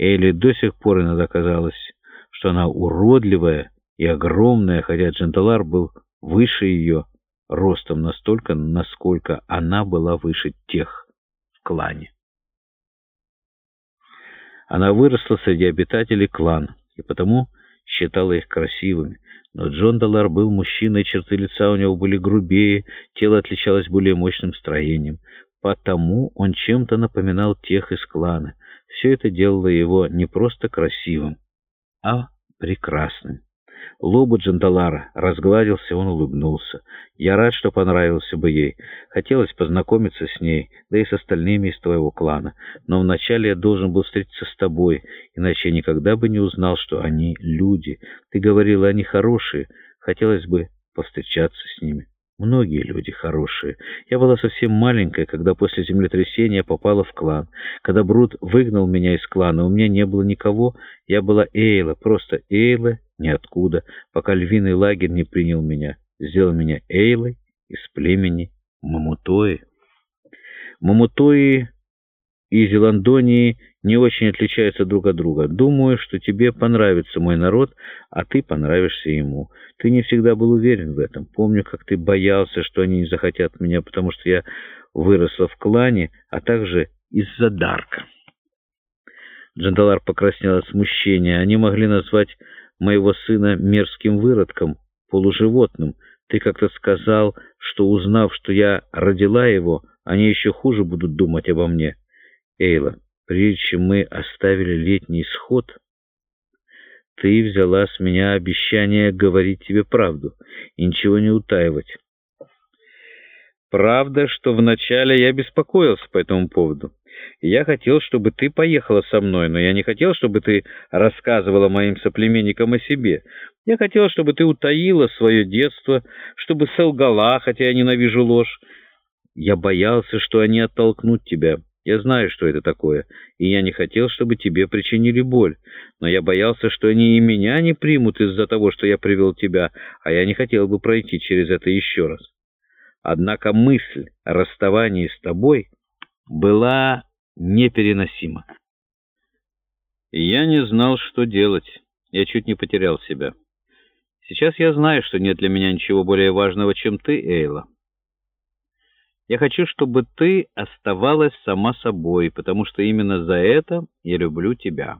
Эйли до сих пор иногда казалось, что она уродливая и огромная, хотя Дженталар был выше ее ростом настолько, насколько она была выше тех в клане. Она выросла среди обитателей клана, и потому считала их красивыми. Но Джон Далар был мужчиной, черты лица у него были грубее, тело отличалось более мощным строением. Потому он чем-то напоминал тех из клана. Все это делало его не просто красивым, а прекрасным. Лобу Джандалара разгладился, он улыбнулся. Я рад, что понравился бы ей. Хотелось познакомиться с ней, да и с остальными из твоего клана. Но вначале я должен был встретиться с тобой, иначе я никогда бы не узнал, что они люди. Ты говорила, они хорошие. Хотелось бы повстречаться с ними. Многие люди хорошие. Я была совсем маленькая, когда после землетрясения попала в клан. Когда Брут выгнал меня из клана, у меня не было никого. Я была Эйла, просто Эйла ниоткуда, пока львиный лагерь не принял меня, сделал меня Эйлой из племени Мамутои. Мамутои и Зеландонии не очень отличаются друг от друга. Думаю, что тебе понравится мой народ, а ты понравишься ему. Ты не всегда был уверен в этом. Помню, как ты боялся, что они не захотят меня, потому что я выросла в клане, а также из-за Дарка. Джандалар покраснел от смущения. Они могли назвать моего сына мерзким выродком, полуживотным. Ты как-то сказал, что, узнав, что я родила его, они еще хуже будут думать обо мне. Эйла, прежде чем мы оставили летний сход, ты взяла с меня обещание говорить тебе правду и ничего не утаивать. Правда, что вначале я беспокоился по этому поводу. Я хотел, чтобы ты поехала со мной, но я не хотел, чтобы ты рассказывала моим соплеменникам о себе. Я хотел, чтобы ты утаила свое детство, чтобы солгала, хотя я ненавижу ложь. Я боялся, что они оттолкнут тебя. Я знаю, что это такое, и я не хотел, чтобы тебе причинили боль. Но я боялся, что они и меня не примут из-за того, что я привел тебя, а я не хотел бы пройти через это еще раз. Однако мысль о расставании с тобой была непереносимо. я не знал, что делать. Я чуть не потерял себя. Сейчас я знаю, что нет для меня ничего более важного, чем ты, Эйла. Я хочу, чтобы ты оставалась сама собой, потому что именно за это я люблю тебя.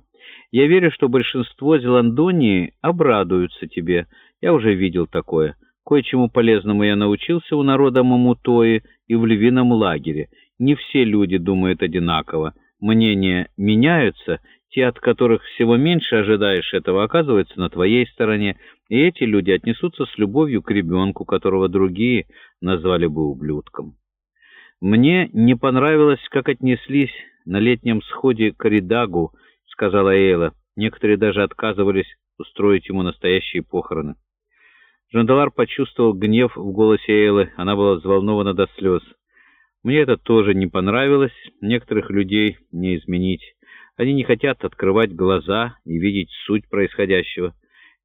Я верю, что большинство Зеландонии обрадуются тебе. Я уже видел такое. Кое-чему полезному я научился у народа Мамутои и в львином лагере. Не все люди думают одинаково. Мнения меняются, те, от которых всего меньше ожидаешь этого, оказываются на твоей стороне, и эти люди отнесутся с любовью к ребенку, которого другие назвали бы ублюдком. Мне не понравилось, как отнеслись на летнем сходе к Ридагу, сказала Эйла. Некоторые даже отказывались устроить ему настоящие похороны. Жандалар почувствовал гнев в голосе Эйлы, она была взволнована до слез. Мне это тоже не понравилось, некоторых людей не изменить. Они не хотят открывать глаза и видеть суть происходящего.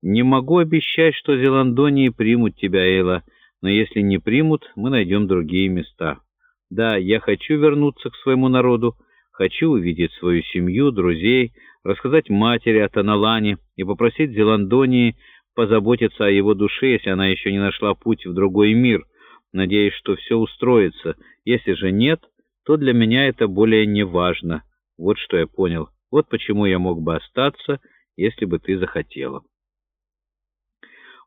Не могу обещать, что Зеландонии примут тебя, Эйла, но если не примут, мы найдем другие места. Да, я хочу вернуться к своему народу, хочу увидеть свою семью, друзей, рассказать матери о Таналане и попросить Зеландонии позаботиться о его душе, если она еще не нашла путь в другой мир — надеясь, что все устроится. Если же нет, то для меня это более не важно. Вот что я понял. Вот почему я мог бы остаться, если бы ты захотела.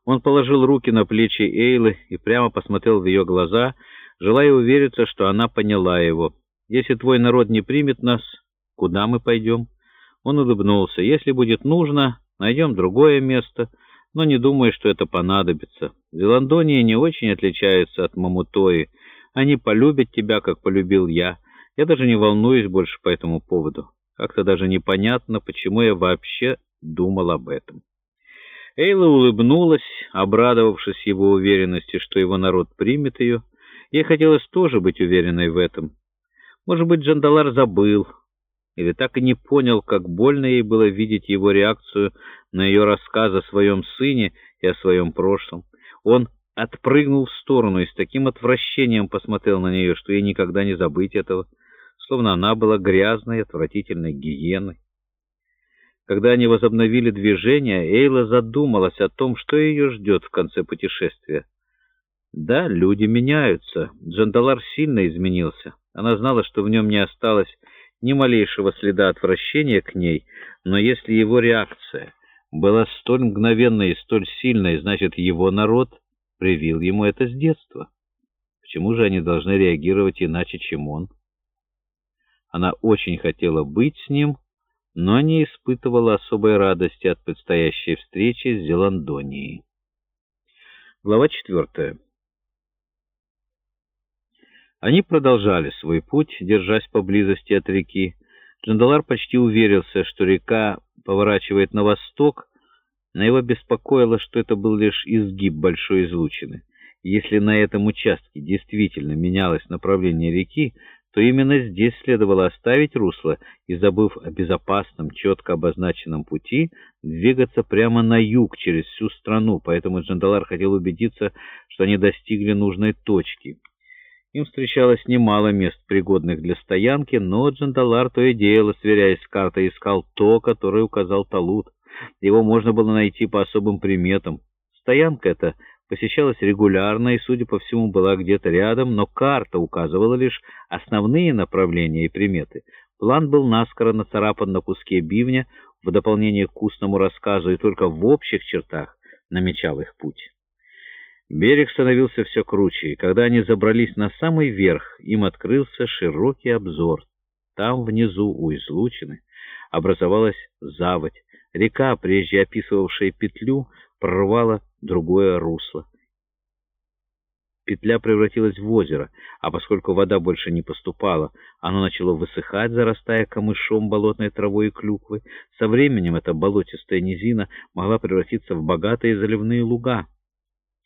Он положил руки на плечи Эйлы и прямо посмотрел в ее глаза, желая увериться, что она поняла его. «Если твой народ не примет нас, куда мы пойдем?» Он улыбнулся. «Если будет нужно, найдем другое место» но не думаю, что это понадобится. Зеландония не очень отличается от Мамутои. Они полюбят тебя, как полюбил я. Я даже не волнуюсь больше по этому поводу. Как-то даже непонятно, почему я вообще думал об этом. Эйла улыбнулась, обрадовавшись его уверенности, что его народ примет ее. Ей хотелось тоже быть уверенной в этом. Может быть, Джандалар забыл, или так и не понял, как больно ей было видеть его реакцию на ее рассказ о своем сыне и о своем прошлом. Он отпрыгнул в сторону и с таким отвращением посмотрел на нее, что ей никогда не забыть этого, словно она была грязной, отвратительной гиеной. Когда они возобновили движение, Эйла задумалась о том, что ее ждет в конце путешествия. Да, люди меняются. Джандалар сильно изменился. Она знала, что в нем не осталось ни малейшего следа отвращения к ней, но если его реакция была столь мгновенной и столь сильной, значит, его народ привил ему это с детства. Почему же они должны реагировать иначе, чем он? Она очень хотела быть с ним, но не испытывала особой радости от предстоящей встречи с Зеландонией. Глава четвертая. Они продолжали свой путь, держась поблизости от реки. Джандалар почти уверился, что река поворачивает на восток, но его беспокоило, что это был лишь изгиб большой излучины. Если на этом участке действительно менялось направление реки, то именно здесь следовало оставить русло и, забыв о безопасном, четко обозначенном пути, двигаться прямо на юг через всю страну, поэтому Джандалар хотел убедиться, что они достигли нужной точки. Им встречалось немало мест, пригодных для стоянки, но Джандалар то и дело, сверяясь с картой, искал то, которое указал Талут. Его можно было найти по особым приметам. Стоянка эта посещалась регулярно и, судя по всему, была где-то рядом, но карта указывала лишь основные направления и приметы. План был наскоро нацарапан на куске бивня в дополнение к устному рассказу и только в общих чертах намечал их путь. Берег становился все круче, и когда они забрались на самый верх, им открылся широкий обзор. Там, внизу, у излучины, образовалась заводь. Река, прежде описывавшая петлю, прорвала другое русло. Петля превратилась в озеро, а поскольку вода больше не поступала, оно начало высыхать, зарастая камышом, болотной травой и клюквой. Со временем эта болотистая низина могла превратиться в богатые заливные луга.